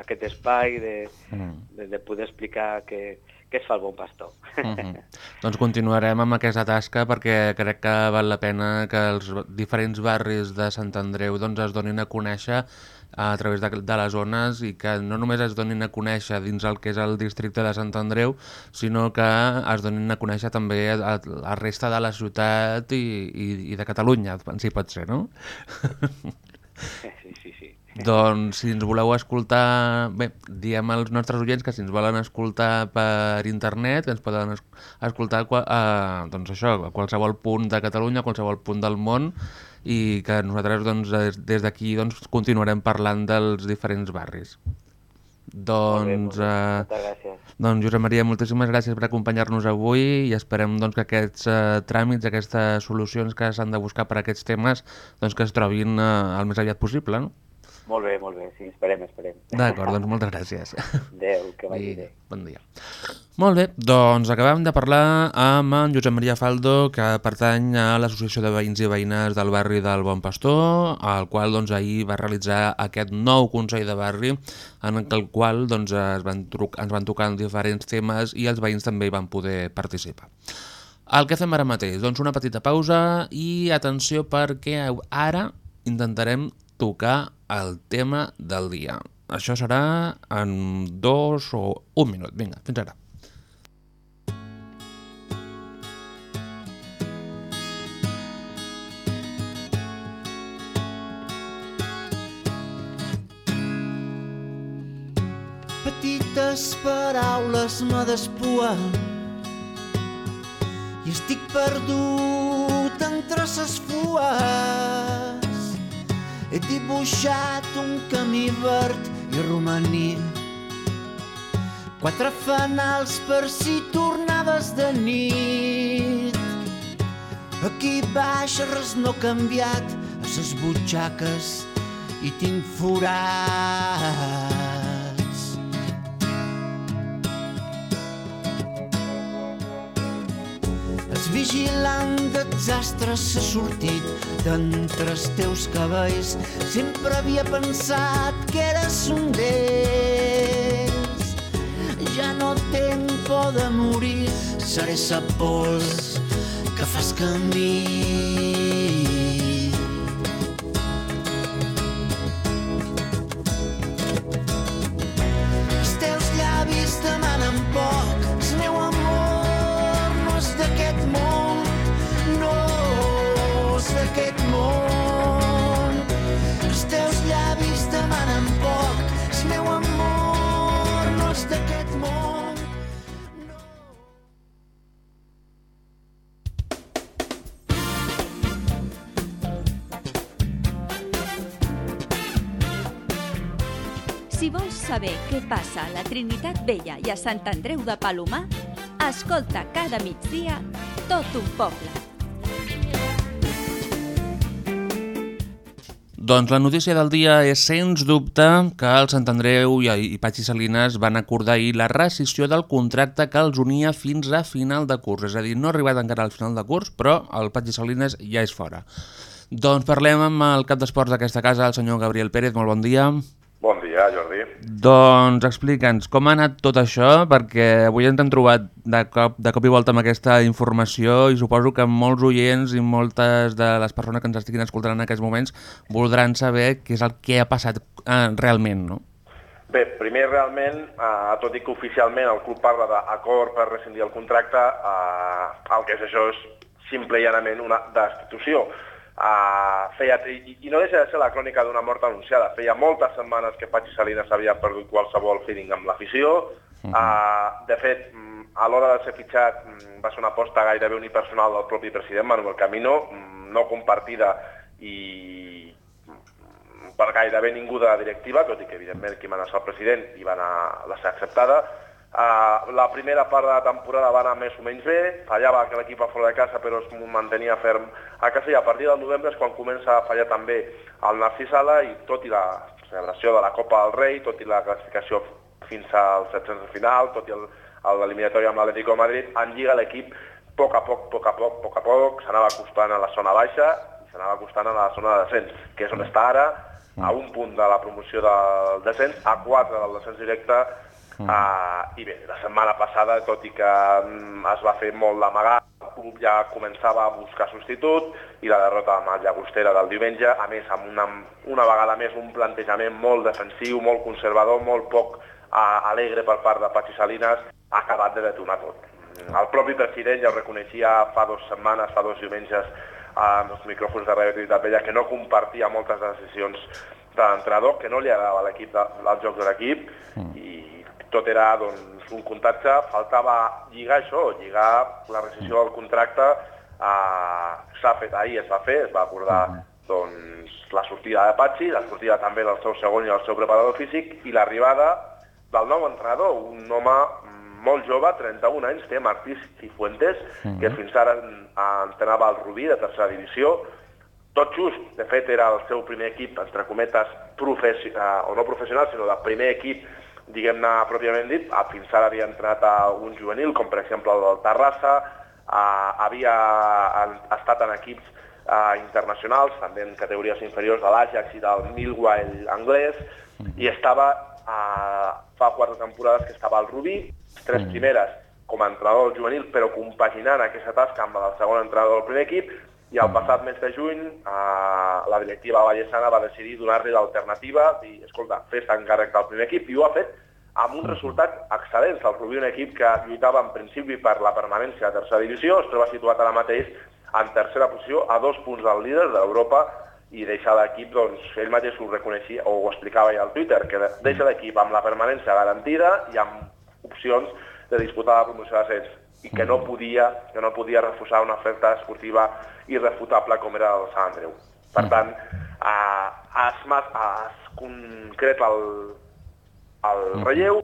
aquest espai de, Mm. de, de poder explicar què, què es fa el bon pastor. Mhm. Doncs continuarem amb aquesta tasca perquè crec que val la pena que els diferents barris de Sant Andreu doncs, es donin a conèixer a través de, de les zones i que no només es donin a conèixer dins el que és el districte de Sant Andreu, sinó que es donin a conèixer també a, a la resta de la ciutat i, i, i de Catalunya, si pot ser, no? Doncs si ens voleu escoltar, bé, diem als nostres oients que si ens volen escoltar per internet, que ens poden es escoltar a, a, doncs això, a qualsevol punt de Catalunya, a qualsevol punt del món, i que nosaltres doncs, des d'aquí doncs, continuarem parlant dels diferents barris. Doncs, eh, Moltes gràcies. doncs Josep Maria, moltíssimes gràcies per acompanyar-nos avui i esperem doncs, que aquests eh, tràmits, aquestes solucions que s'han de buscar per a aquests temes doncs, que es trobin eh, el més aviat possible. No? Molt bé, molt bé, sí, esperem, esperem. D'acord, doncs moltes gràcies. Adéu, que vagi I, bé. bon dia. Molt bé, doncs acabem de parlar amb en Josep Maria Faldo, que pertany a l'Associació de Veïns i Veïnes del barri del Bon Pastor, al qual doncs, ahir va realitzar aquest nou Consell de Barri, en el qual doncs, es van ens van tocar diferents temes i els veïns també hi van poder participar. El que fem ara mateix? Doncs una petita pausa i atenció perquè ara intentarem tocar el tema del dia. Això serà en dos o un minut. Vinga, fins ara. Petites paraules me despuen i estic perdut entre ses fues. He dibuixat un camí verd i romaní Quatre fanals per si tornaves de nit Aquí baix res no ha canviat, a ses butxaques i tinc forats. Vigilant de desastres s'ha sortit d'entre els teus cabells. Sempre havia pensat que eres un d'ells. Ja no tenc por de morir, seré sa pols que fas camí. Què passa a la Trinitat Vella i a Sant Andreu de Palomar, escolta cada migdia tot un poble. Doncs la notícia del dia és, sens dubte, que el Sant Andreu i, i Patxi Salines van acordar ahir la rescisió del contracte que els unia fins a final de curs. És a dir, no ha arribat encara al final de curs, però el Patxi Salines ja és fora. Doncs parlem amb el cap d'esports d'aquesta casa, el senyor Gabriel Pérez. Molt bon dia. Bon dia, Jordi. Doncs explica'ns com ha anat tot això, perquè avui ens hem trobat de cop, de cop i volta amb aquesta informació i suposo que molts oients i moltes de les persones que ens estiguin escoltant en aquests moments voldran saber què és el que ha passat eh, realment, no? Bé, primer realment, eh, tot i que oficialment el club parla d'acord per rescindir el contracte, eh, el que és això és simple i llanament una destitució. Uh, feia, i, I no deixa de ser la crònica d'una mort anunciada. Feia moltes setmanes que Patxi Salinas havia perdut qualsevol feeling amb l'afició. Uh, de fet, mm, a l'hora de ser fitxat mm, va ser una aposta gairebé unipersonal del propi president Manuel Camino, mm, no compartida i per gairebé ningú de la directiva, tot i que evidentment qui mana ser el president i va anar, va ser acceptada. Uh, la primera part de la temporada va anar més o menys bé, fallava que l'equip a fora de casa però es mantenia ferm a casa i a partir del novembre és quan comença a fallar també el Narcís Sala i tot i la celebració de la Copa del Rei, tot i la classificació fins als 700 de final, tot i el- el- l'eliminatori amb l'Atlético de Madrid, en Lliga l'equip a poc a poc, poc a poc, poc a poc, s'anava acostant a la zona baixa i s'anava acostant a la zona de descens, que és on està ara, a un punt de la promoció del descens, a quatre del descens directe, Uh, I bé, la setmana passada, tot i que mm, es va fer molt d'amagat, el club ja començava a buscar substitut i la derrota amb el Llagostera del diumenge, a més amb una, una vegada més un plantejament molt defensiu, molt conservador, molt poc uh, alegre per part de Patxi Salinas, ha acabat de detonar tot. Mm, El propi president ja ho reconeixia fa dues setmanes, fa dos diumenges, amb els micròfons de Radio Trinitat Vella, que no compartia moltes decisions de l'entrenador, que no li agradava l'equip el joc de l'equip, i tot era doncs, un contacte, faltava lligar això, lligar la rescisió del contracte, eh, s'ha fet ahir, es va fer, es va acordar doncs, la sortida de Patxi, la sortida també del seu segon i el seu preparador físic, i l'arribada del nou entrenador, un home molt jove, 31 anys, té Martí Cifuentes, que fins ara en- entrenava el Rubí de tercera divisió, tot just, de fet era el seu primer equip, entre cometes, professi eh, o no professional, sinó de primer equip, diguem-ne pròpiament dit, fins ara havia entrenat a un juvenil, com per exemple el del Terrassa, eh, havia estat en equips eh, internacionals, també en categories inferiors de l'Ajax i del Millwall anglès, i estava, eh, fa quatre temporades que estava al Rubí, tres primeres com a entrenador juvenil, però compaginant aquesta tasca amb la del segon entrenador del primer equip, i el passat mes de juny eh, la directiva vallesana va decidir donar-li l'alternativa, dir, escolta, fes encàrrec del primer equip, i ho ha fet amb un resultat excel·lent. El Rubí, un equip que lluitava en principi per la permanència a tercera divisió, es troba situat ara mateix en tercera posició, a dos punts del líder d'Europa, i deixa l'equip, doncs, ell mateix ho reconeixia, o ho explicava ja al Twitter, que deixa l'equip amb la permanència garantida i amb opcions de disputar la promoció d'ascens i que no podia, que no podia refusar una oferta esportiva irrefutable com era el Sant Andreu. Per tant, eh, es, es concreta el, el relleu,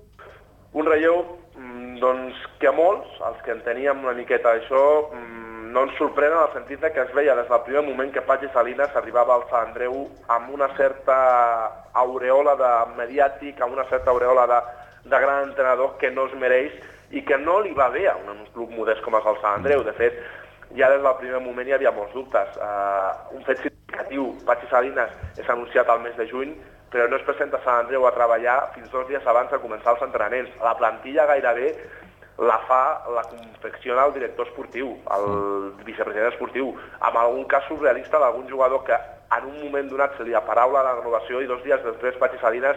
un relleu mm, doncs, que a molts, els que en teníem una miqueta d'això, mm, no ens sorprèn en el sentit que es veia des del primer moment que Patxi Salinas arribava al Sant Andreu amb una certa aureola de mediàtic, amb una certa aureola de, de gran entrenador que no es mereix i que no li va bé a un, club modest com és el Sant Andreu. De fet, ja des del primer moment hi havia molts dubtes. Uh, un fet significatiu, Patxi Salinas és anunciat al mes de juny, però no es presenta a Sant Andreu a treballar fins dos dies abans de començar els entrenaments. La plantilla gairebé la fa, la confecciona el director esportiu, el vicepresident esportiu, amb algun cas surrealista d'algun jugador que en un moment donat se li aparaula la renovació i dos dies després Patxi Salinas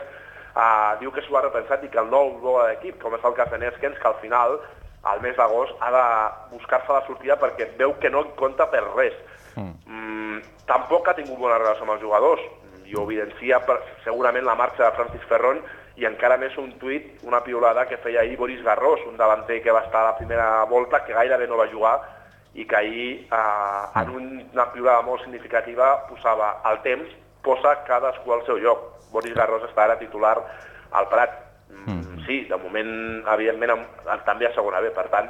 uh, diu que s'ho ha repensat i que el nou l'equip, com és el cas de Neskens, que al final, al mes d'agost, ha de buscar-se la sortida perquè veu que no compta per res. Mm, tampoc ha tingut bona relació amb els jugadors. I ho evidencia per, segurament la marxa de Francis Ferron i encara més un tuit, una piolada que feia ahir Boris Garros, un davanter que va estar a la primera volta, que gairebé no va jugar, i que ahir, eh, en un, una piolada molt significativa, posava el temps, posa cadascú al seu lloc. Boris Garros està ara titular al Prat. Mm, sí, de moment, evidentment, amb, també a segona B, per tant,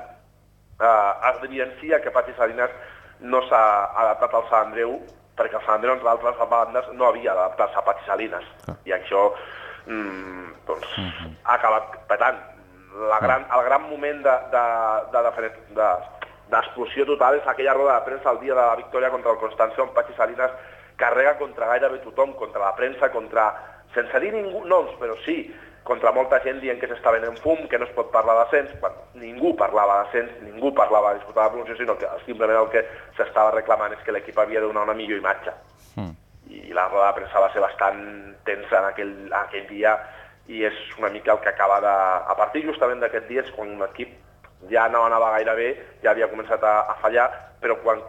eh, evidencia que Pati Salinas no s'ha adaptat al Sant Andreu perquè el Sant Andreu, entre altres bandes, no havia d'adaptar-se a Pati Salinas. I això mm, doncs, ha acabat petant. La gran, el gran moment de, de, de, de, de, d'explosió total és aquella roda de premsa el dia de la victòria contra el Constanció on Patxi Salinas carrega contra gairebé tothom, contra la premsa, contra... sense dir ningú noms, però sí, contra molta gent dient que s'està venent fum, que no es pot parlar d'ascens, quan ningú parlava d'ascens, ningú parlava de disputar la promoció, sinó que simplement el que s'estava reclamant és que l'equip havia de donar una millor imatge. Mm. I la roda de premsa va ser bastant tensa en aquell, en aquell dia i és una mica el que acaba de... A partir justament d'aquest dia és quan l'equip ja no anava gaire bé, ja havia començat a, a fallar, però quan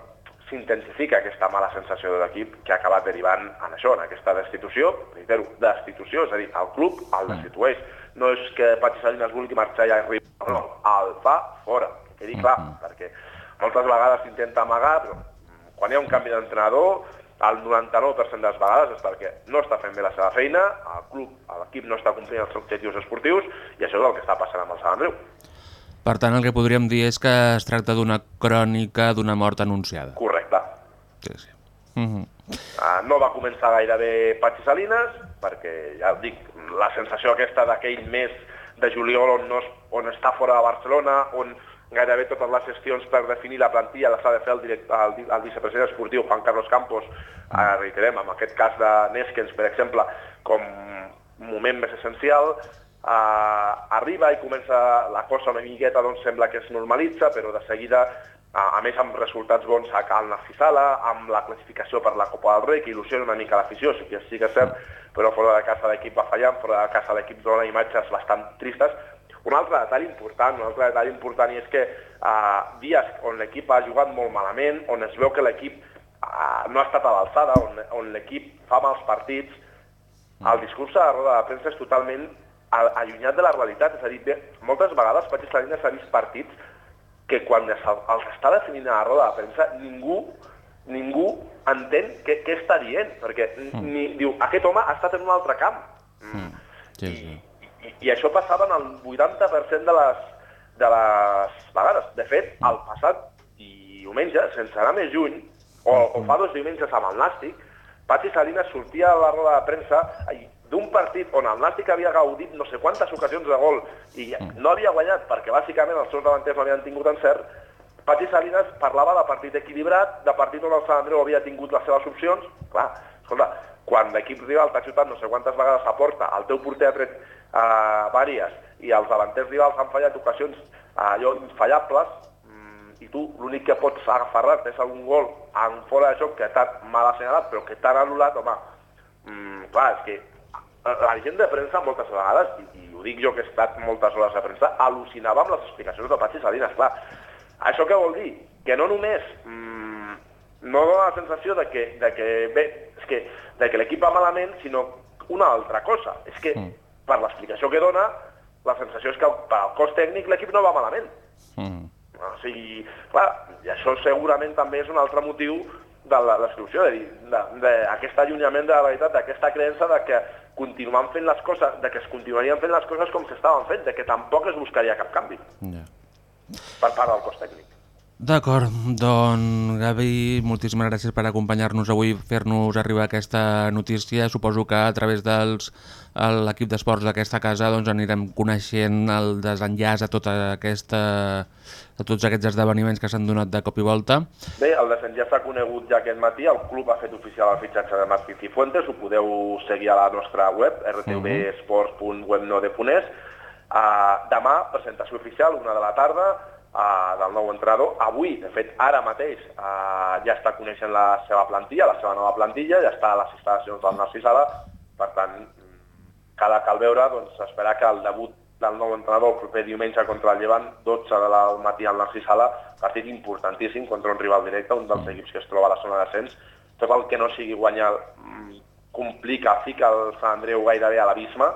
s'intensifica aquesta mala sensació de l'equip que ha acabat derivant en això, en aquesta destitució, reitero, destitució, és a dir, el club el destitueix. No és que Patxi Salinas vulgui marxar i arribi, no, no, el fa fora, que quedi clar, perquè moltes vegades s'intenta amagar, però mm, quan hi ha un canvi d'entrenador, el 99% de les vegades és perquè no està fent bé la seva feina, el club, l'equip no està complint els objectius esportius, i això és el que està passant amb el Sant Andreu. Per tant, el que podríem dir és que es tracta d'una crònica d'una mort anunciada. Correcte. Sí, sí. Uh -huh. Uh, no va començar gairebé Patxi Salinas, perquè, ja dic, la sensació aquesta d'aquell mes de juliol on, no es, on està fora de Barcelona, on gairebé totes les gestions per definir la plantilla les ha de fer el, direct, el, el vicepresident esportiu Juan Carlos Campos, uh, reiterem, en aquest cas de Neskens, per exemple, com moment més essencial, uh, arriba i comença la cosa una miqueta, doncs sembla que es normalitza, però de seguida a, a més amb resultats bons a Cal Nafisala, amb la classificació per la Copa del Rei, que il·lusiona una mica l'afició, sí que sí que és cert, però fora de casa l'equip va fallant, fora de casa l'equip dona imatges bastant tristes. Un altre detall important, un altre detall important i és que uh, dies on l'equip ha jugat molt malament, on es veu que l'equip uh, no ha estat a l'alçada, on, on l'equip fa mals partits, el discurs a la roda de premsa és totalment allunyat de la realitat. És a dir, bé, moltes vegades Patxi Salinas ha vist partits que quan els està definint a la roda de premsa ningú ningú entén què, què està dient, perquè ni, diu, aquest home ha estat en un altre camp. Sí, sí. I, I això passava en el 80% de les, de les vegades. De fet, el passat diumenge, sense anar més lluny, o, o fa dos diumenges amb el Nàstic, Patxi Salinas sortia a la roda de premsa ai, d'un partit on el Nàstic havia gaudit no sé quantes ocasions de gol i no havia guanyat perquè bàsicament els seus davanters no havien tingut encert, Patxi Salinas parlava de partit equilibrat, de partit on el Sant Andreu havia tingut les seves opcions. Clar, escolta, quan l'equip rival t'ha xutat no sé quantes vegades a porta, el teu porter ha tret uh, vàries i els davanters rivals han fallat ocasions uh, allò infallables, mm, i tu l'únic que pots aferrar-te és algun gol en fora de joc que t'ha mal assenyalat però que t'han anul·lat, home, mm, clar, és que la gent de premsa moltes vegades, i, i ho dic jo que he estat moltes hores de premsa, al·lucinava amb les explicacions de Patxi Salinas, clar. Això què vol dir? Que no només mm, no dona la sensació de que, de que, bé, és que, de que l'equip va malament, sinó una altra cosa. És que, per l'explicació que dona, la sensació és que per al cos tècnic l'equip no va malament. Mm. O sigui, clar, i això segurament també és un altre motiu de la l'exclusió, de dir, de- d'aquest allunyament de la realitat, d'aquesta creença de que continuant fent les coses, de que es continuarien fent les coses com s'estaven fent, de que tampoc es buscaria cap canvi Ja. per part del cos tècnic. D'acord, doncs Gavi, moltíssimes gràcies per acompanyar-nos avui, fer-nos arribar aquesta notícia. Suposo que a través dels el- l'equip d'esports d'aquesta casa doncs, anirem coneixent el desenllaç a tota aquesta a tots aquests esdeveniments que s'han donat de cop i volta. Bé, el descens ja s'ha conegut ja aquest matí, el club ha fet oficial el fitxatge de Martí Cifuentes, ho podeu seguir a la nostra web, rtvsports.webnode.es. Uh, demà, presentació oficial, una de la tarda, uh, del nou entrenador. Avui, de fet, ara mateix, uh, ja està coneixent la seva plantilla, la seva nova plantilla, ja està a les instal·lacions del Narcís Sala, per tant, cal, cal veure, doncs, esperar que el debut del nou entrenador el proper diumenge contra el Llevant, 12 de la matí al Narcís Sala, partit importantíssim contra un rival directe, un dels equips que es troba a la zona de descens. Tot el que no sigui guanyar mm, complica, fica el Sant Andreu gairebé a l'abisme,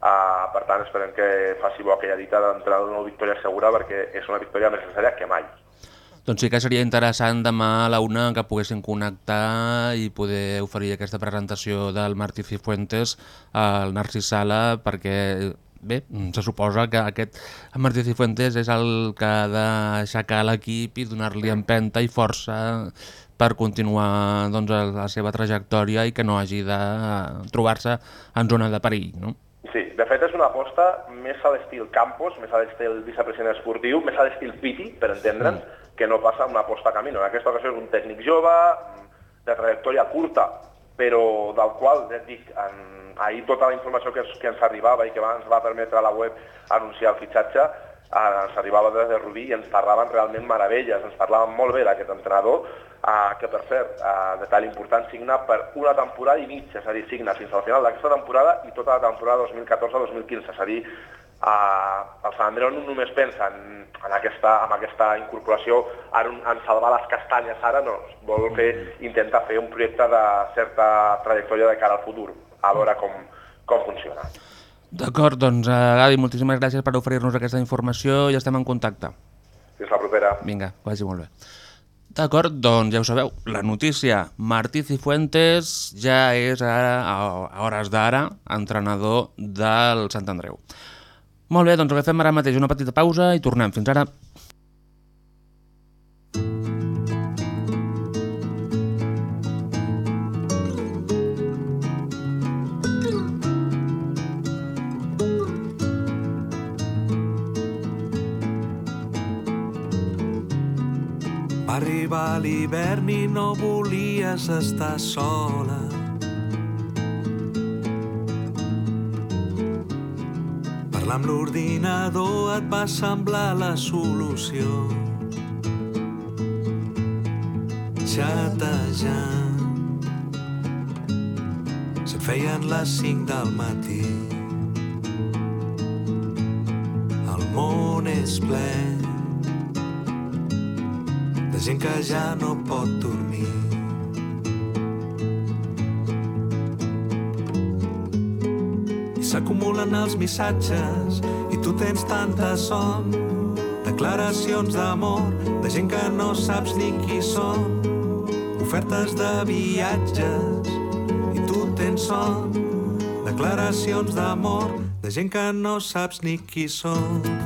uh, per tant esperem que faci bo aquella dita d'entrar una victòria segura perquè és una victòria més necessària que mai. Doncs sí que seria interessant demà a la una que poguessin connectar i poder oferir aquesta presentació del Martí Cifuentes al Narcís Sala perquè bé, se suposa que aquest Martí Cifuentes és el que ha d'aixecar l'equip i donar-li empenta i força per continuar doncs, la seva trajectòria i que no hagi de trobar-se en zona de perill, no? Sí, de fet és una aposta més a l'estil Campos, més a l'estil vicepresident esportiu, més a l'estil Piti, per entendre'ns, que no passa una aposta a Camino. En aquesta ocasió és un tècnic jove, de trajectòria curta, però del qual, ja et dic, en, ahir tota la informació que, que ens arribava i que va, ens va permetre a la web anunciar el fitxatge, eh, ens arribava des de Rubí i ens parlaven realment meravelles, ens parlaven molt bé d'aquest entrenador, eh, que per cert, eh, detall important, signa per una temporada i mitja, és a dir, signa fins al final d'aquesta temporada i tota la temporada 2014-2015, és a dir, eh, el Sant Andreu no només pensa en, en, aquesta, en aquesta incorporació, en, en salvar les castanyes ara, no, vol fer, intentar fer un projecte de certa trajectòria de cara al futur, a veure com, com funciona. D'acord, doncs eh, Gavi, moltíssimes gràcies per oferir-nos aquesta informació i estem en contacte. Fins la propera. Vinga, que vagi molt bé. D'acord, doncs ja ho sabeu, la notícia. Martí Cifuentes ja és ara, a a hores d'ara, entrenador del Sant Andreu. Molt bé, doncs agafem ara mateix una petita pausa i tornem. Fins ara. Arribar l'hivern i no volies estar sola. Parlar amb l'ordinador et va semblar la solució. Xatejant se't feien les 5 del matí. El món és ple gent que ja no pot dormir. I s'acumulen els missatges i tu tens tanta son. Declaracions d'amor de gent que no saps ni qui són. Ofertes de viatges i tu tens son. Declaracions d'amor de gent que no saps ni qui són.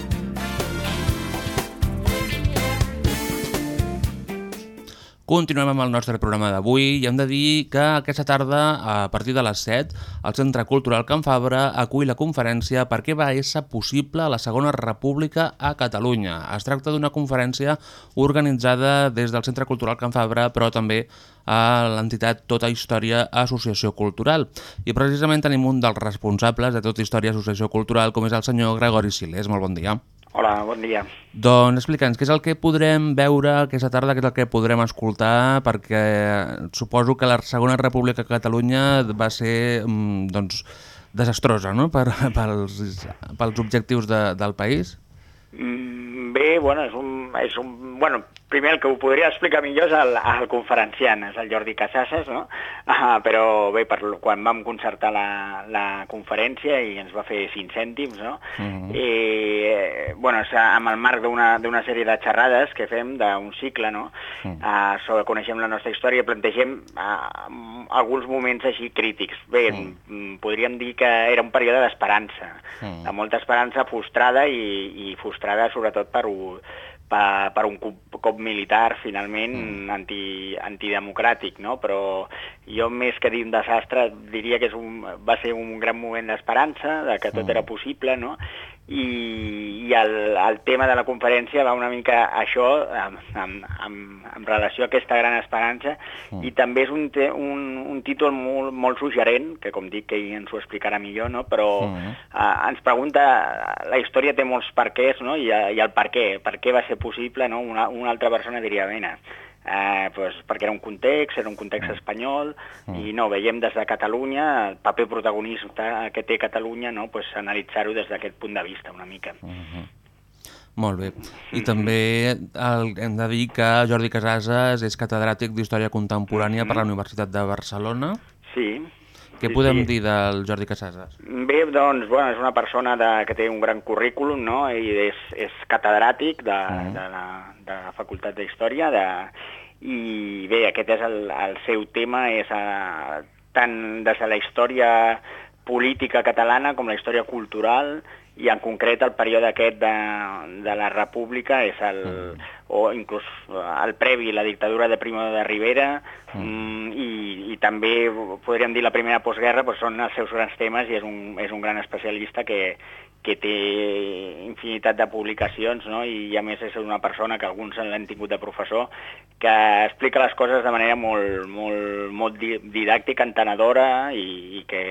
Continuem amb el nostre programa d'avui i hem de dir que aquesta tarda, a partir de les 7, el Centre Cultural Can Fabra acull la conferència Per què va ésser possible la Segona República a Catalunya. Es tracta d'una conferència organitzada des del Centre Cultural Can Fabra, però també a l'entitat Tota Història Associació Cultural. I precisament tenim un dels responsables de Tota Història Associació Cultural, com és el senyor Gregori Silés. Molt bon dia. Hola, bon dia. Doncs explica'ns, què és el que podrem veure aquesta tarda, què és el que podrem escoltar, perquè suposo que la Segona República de Catalunya va ser mm, doncs, desastrosa no? per, pels, pels objectius de, del país. Mm, Bé, bueno, és un, és un... Bueno, primer el que ho podria explicar millor és el, el conferenciant, és el Jordi Casasses, no? Ah, però bé, per, quan vam concertar la, la conferència i ens va fer 5 cèntims, no? Mhm. I, bueno, és amb el marc d'una sèrie de xerrades que fem d'un cicle, no? Mm. Uh, sobre coneixem la nostra història, plantegem uh, alguns moments així crítics. Bé, mm. podríem dir que era un període d'esperança, Mm. de molta esperança frustrada i, i frustrada sobretot per, un- per, per un cop, cop militar finalment mm. anti, antidemocràtic, no? però jo més que dir un desastre diria que és un, va ser un gran moment d'esperança, de que tot Mm. era possible, no? I, i el, el tema de la conferència va una mica a això, amb, amb, amb, amb relació a aquesta gran esperança, Mm. i també és un, te, un, un títol molt, molt suggerent, que com dic que ens ho explicarà millor, no? però Mm. uh, ens pregunta, la història té molts perquès, no? I, eh, i el per què, per què va ser possible, no? una, una altra persona diria, mena, eh, pues, perquè era un context, era un context espanyol, i no, veiem des de Catalunya, el paper protagonista que té Catalunya, no? pues, analitzar-ho des d'aquest punt de vista una mica. Molt bé. I també el, hem de dir que Jordi Casases és catedràtic d'Història Contemporània per la Universitat de Barcelona. Sí. Què Sí, podem sí. dir del Jordi Casases? Bé, doncs, bueno, és una persona de, que té un gran currículum, no?, i és, és catedràtic de, Mm. de, la, de la Facultat d'Història, de, i bé, aquest és el, el seu tema, és a, tant des de la història política catalana com la història cultural, i en concret el període aquest de, de la República és el, o inclús el previ, la dictadura de Primo de Rivera, mm, i, i també podríem dir la primera postguerra, doncs són els seus grans temes i és un, és un gran especialista que, que té infinitat de publicacions no? i a més és una persona que alguns l'han tingut de professor que explica les coses de manera molt, molt, molt di- didàctica, entenedora i, i, que,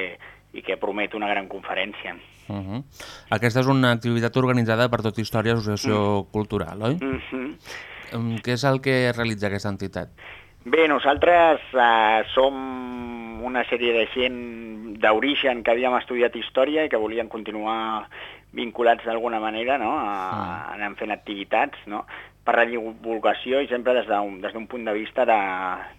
i que promet una gran conferència. Uh -huh. Aquesta és una activitat organitzada per Tot Història Associació Cultural, oi? Mm -hmm. Què és el que realitza aquesta entitat? Bé, nosaltres eh, som una sèrie de gent d'origen que havíem estudiat història i que volien continuar vinculats d'alguna manera, no? A, anant fent activitats, no? per la divulgació i sempre des d'un des d'un punt de vista de,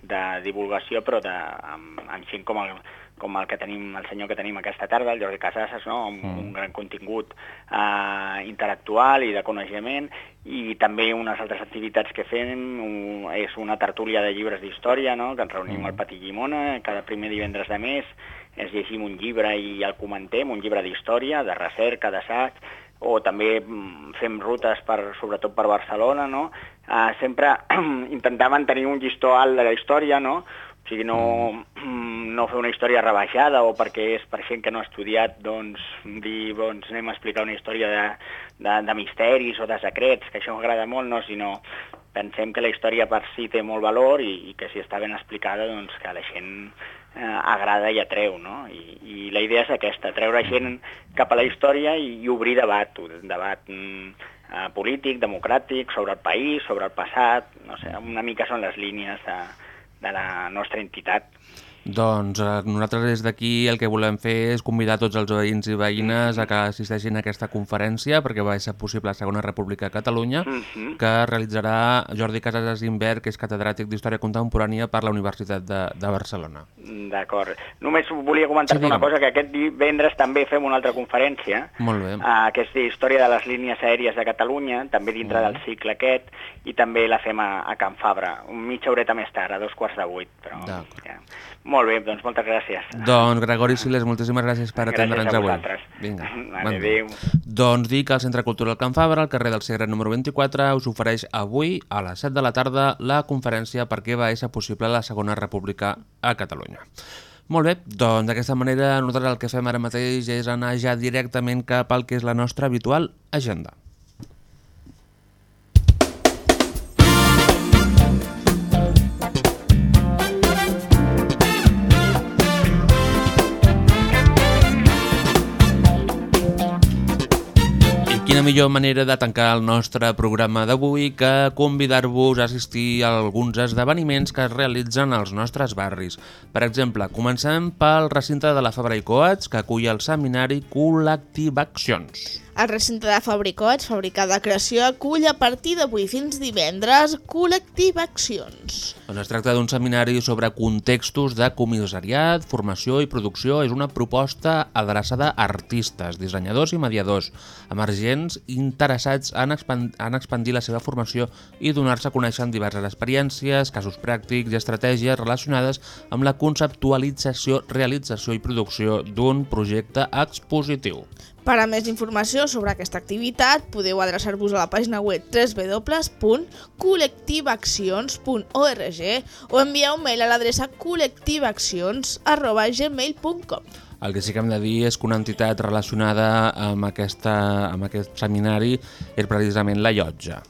de divulgació, però de, amb, amb gent com el, com el que tenim, el senyor que tenim aquesta tarda, el Jordi Casasses, no? amb Mm. un gran contingut eh, intel·lectual i de coneixement, i també unes altres activitats que fem, un, és una tertúlia de llibres d'història, no? que ens reunim al Pati Llimona, cada primer divendres de mes ens llegim un llibre i el comentem, un llibre d'història, de recerca, d'assaig, o també mm, fem rutes per, sobretot per Barcelona, no? Uh, sempre intentar mantenir un llistó alt de la història, no? O sigui, no, no fer una història rebaixada o perquè és per gent que no ha estudiat, doncs dir, doncs anem a explicar una història de, de, de misteris o de secrets, que això m'agrada molt, no? sinó pensem que la història per si té molt valor i, i que si està ben explicada, doncs que la gent eh, agrada i atreu, no? I, I la idea és aquesta, treure gent cap a la història i, i obrir debat, debat mm, eh, polític, democràtic, sobre el país, sobre el passat, no sé, una mica són les línies de, de la nostra entitat. Doncs eh, nosaltres des d'aquí el que volem fer és convidar tots els veïns i veïnes a que assisteixin a aquesta conferència perquè va ser possible la Segona República de Catalunya Mhm. que realitzarà Jordi Casas Imbert, que és catedràtic d'Història Contemporània per la Universitat de, de Barcelona. D'acord. Només volia comentar-te Sí, una cosa, que aquest divendres també fem una altra conferència, Molt bé. uh, que és d'Història de les línies aèries de Catalunya, també dintre Mm. del cicle aquest, i també la fem a, a Can Fabra, mitja horeta més tard, a dos quarts de vuit. Però, ja. Molt bé, doncs moltes gràcies. Doncs Gregori Siles, moltíssimes gràcies per atendre'ns avui. Vinga, Vale, bon dia. adéu. Doncs dic que el Centre Cultural Can Fabra, al carrer del Segre número 24, us ofereix avui a les 7 de la tarda la conferència per què va ser possible la Segona República a Catalunya. Molt bé, doncs d'aquesta manera nosaltres el que fem ara mateix és anar ja directament cap al que és la nostra habitual agenda. Quina millor manera de tancar el nostre programa d'avui que convidar-vos a assistir a alguns esdeveniments que es realitzen als nostres barris. Per exemple, comencem pel recinte de la Fabra i Coats, que acull el seminari Col·lectiva Accions. El recinte de Fabricots, fàbrica de creació, acull a partir d'avui fins divendres Col·lectiva Accions. Doncs es tracta d'un seminari sobre contextos de comissariat, formació i producció. És una proposta adreçada a artistes, dissenyadors i mediadors, emergents interessats en, expand en expandir la seva formació i donar-se a conèixer diverses experiències, casos pràctics i estratègies relacionades amb la conceptualització, realització i producció d'un projecte expositiu. Per a més informació sobre aquesta activitat, podeu adreçar-vos a la pàgina web www.col·lectivaaccions.org o enviar un mail a l'adreça col·lectivaaccions.gmail.com El que sí que hem de dir és que una entitat relacionada amb, aquesta, amb aquest seminari és precisament la llotja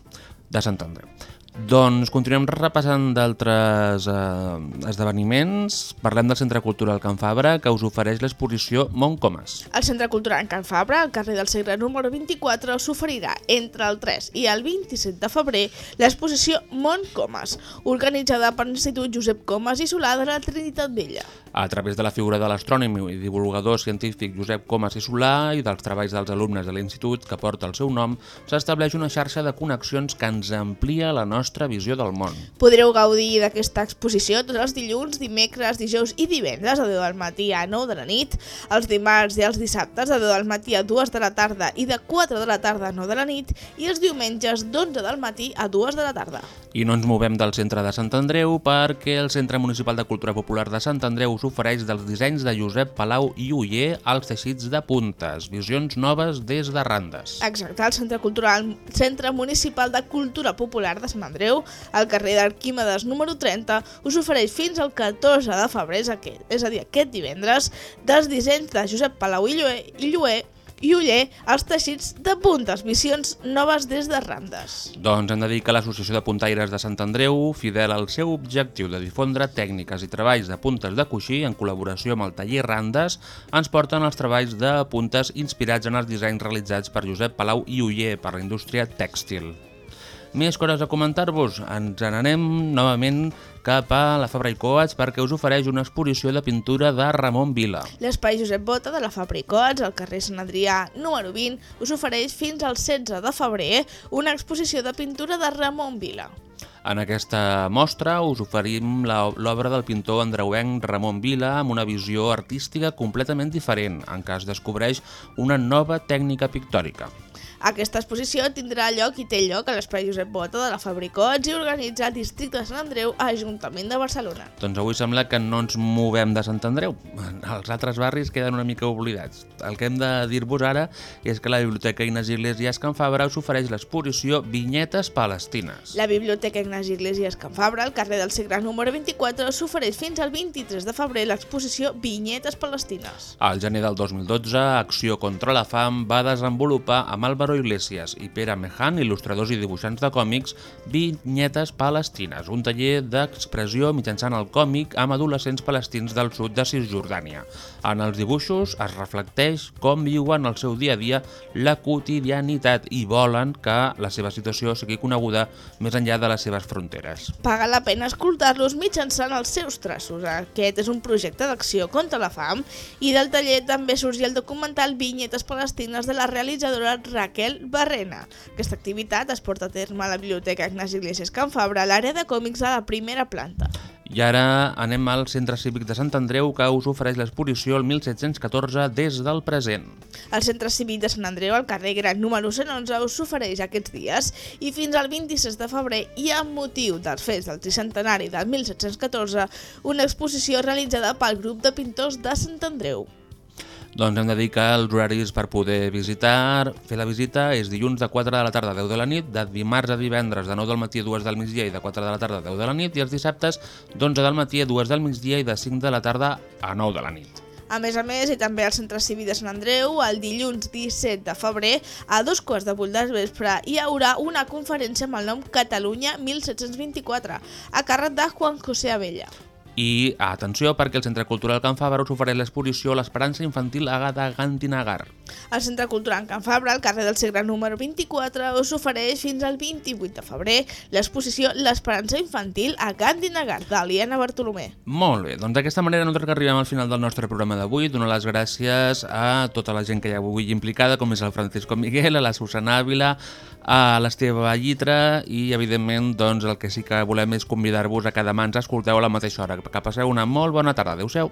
de Sant Andreu. Doncs continuem repassant d'altres eh, esdeveniments. Parlem del Centre Cultural Can Fabra, que us ofereix l'exposició Montcomas. El Centre Cultural Can Fabra, al carrer del Segre número 24, s'oferirà entre el 3 i el 27 de febrer l'exposició Montcomas, organitzada per l'Institut Josep Comas i Solà de la Trinitat Vella. A través de la figura de l'astrònim i divulgador científic Josep Comas i Solà i dels treballs dels alumnes de l'institut que porta el seu nom, s'estableix una xarxa de connexions que ens amplia la nostra visió del món. Podreu gaudir d'aquesta exposició tots els dilluns, dimecres, dijous i divendres a 10 del matí a 9 de la nit, els dimarts i els dissabtes de 10 del matí a 2 de la tarda i de 4 de la tarda a 9 de la nit i els diumenges d'11 del matí a 2 de la tarda. I no ens movem del centre de Sant Andreu perquè el Centre Municipal de Cultura Popular de Sant Andreu s'ofereix dels dissenys de Josep Palau i Uller als teixits de puntes, visions noves des de Randes. Exacte, el Centre Cultural Centre Municipal de Cultura Popular de Sant Andreu, al carrer d'Arquímedes número 30, us ofereix fins al 14 de febrer, és, a dir, aquest divendres, dels dissenys de Josep Palau i Lluer, i i Uller als teixits de puntes, visions noves des de Randes. Doncs hem de dir que l'Associació de Puntaires de Sant Andreu, fidel al seu objectiu de difondre tècniques i treballs de puntes de coixí en col·laboració amb el taller Randes, ens porten els treballs de puntes inspirats en els dissenys realitzats per Josep Palau i Uller per la indústria tèxtil. Més coses a comentar-vos. Ens n'anem novament cap a la Fabra i Coats perquè us ofereix una exposició de pintura de Ramon Vila. L'Espai Josep Bota de la Fabra i Coats, al carrer Sant Adrià número 20, us ofereix fins al 16 de febrer una exposició de pintura de Ramon Vila. En aquesta mostra us oferim la- l'obra del pintor andreuenc Ramon Vila amb una visió artística completament diferent, en què es descobreix una nova tècnica pictòrica. Aquesta exposició tindrà lloc i té lloc a l'Espai Josep Bota de la Fabricots i organitza el districte de Sant Andreu a Ajuntament de Barcelona. Doncs avui sembla que no ens movem de Sant Andreu. Els altres barris queden una mica oblidats. El que hem de dir-vos ara és que la Biblioteca Ignasi Iglesias Can Fabra us ofereix l'exposició Vinyetes Palestines. La Biblioteca Ignasi Iglesias Can Fabra, al carrer del Segre número 24, s'ofereix fins al 23 de febrer l'exposició Vinyetes Palestines. Al gener del 2012, Acció contra la Fam va desenvolupar amb Álvaro Iglesias i Pere Mejan, il·lustradors i dibuixants de còmics, Vinyetes Palestines, un taller d'expressió mitjançant el còmic amb adolescents palestins del sud de Cisjordània. En els dibuixos es reflecteix com viuen el seu dia a dia la quotidianitat i volen que la seva situació sigui coneguda més enllà de les seves fronteres. Paga la pena escoltar-los mitjançant els seus traços. Aquest és un projecte d'acció contra la fam i del taller també sorgia el documental Vinyetes Palestines de la realitzadora Raquel Barrena. Aquesta activitat es porta a terme a la Biblioteca Ignasi Iglesias Can Fabra, a l'àrea de còmics a la primera planta. I ara anem al Centre Cívic de Sant Andreu que us ofereix l'exposició el 1714 des del present. El Centre Cívic de Sant Andreu, al carrer Gran número 111, us ofereix aquests dies i fins al 26 de febrer i amb motiu dels fets del tricentenari del 1714 una exposició realitzada pel grup de pintors de Sant Andreu. Doncs hem de dir que els horaris per poder visitar, fer la visita, és dilluns de 4 de la tarda a 10 de la nit, de dimarts a divendres de 9 del matí a 2 del migdia i de 4 de la tarda a 10 de la nit, i els dissabtes d'11 del matí a 2 del migdia i de 5 de la tarda a 9 de la nit. A més a més, i també al Centre Cívic de Sant Andreu, el dilluns 17 de febrer, a dos quarts de vuit del vespre, hi haurà una conferència amb el nom Catalunya 1724, a càrrec de Juan José Abella. I atenció perquè el Centre Cultural Can Fabra us ofereix l'exposició L'Esperança Infantil a de Gantinagar. El Centre Cultural Can Fabra, al carrer del Segre número 24, us ofereix fins al 28 de febrer l'exposició L'Esperança Infantil a Gandinagar, d'Aliena Bartolomé. Molt bé, doncs d'aquesta manera nosaltres que arribem al final del nostre programa d'avui. Donar les gràcies a tota la gent que hi ha avui implicada, com és el Francisco Miguel, a la Susana Ávila, a l'Esteve Llitra i, evidentment, doncs, el que sí que volem és convidar-vos a que demà ens escolteu a la mateixa hora. Que passeu una molt bona tarda. Adéu-siau.